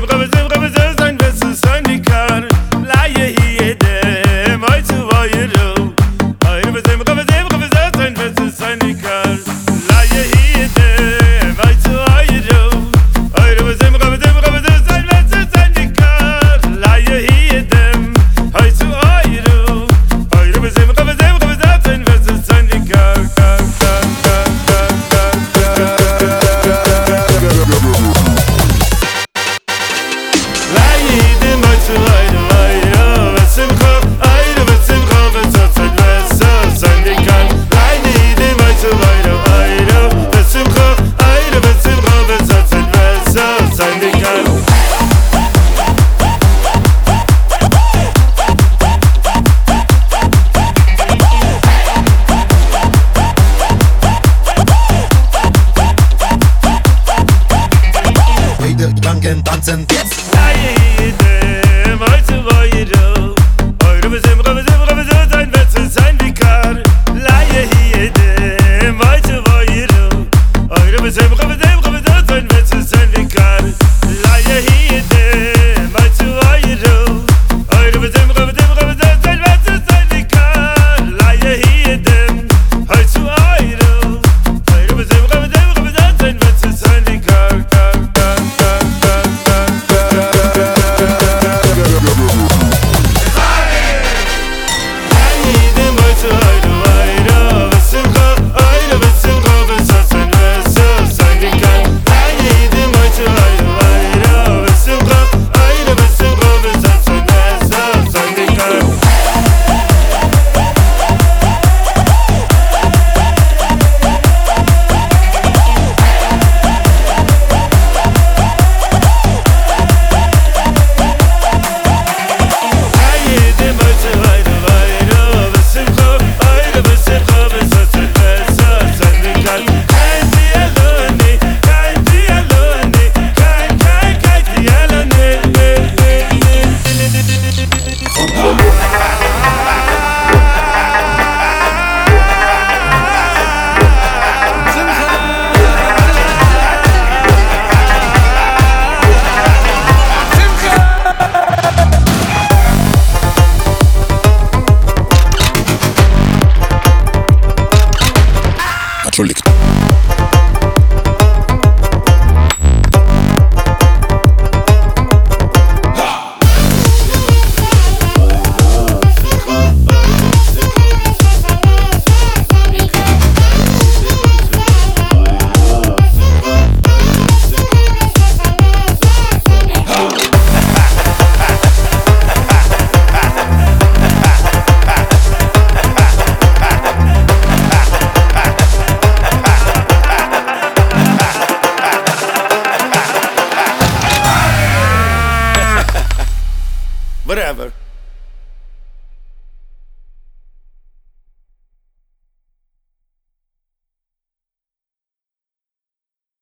Bremse tanzen jetzt. Leidem, heute war jeder.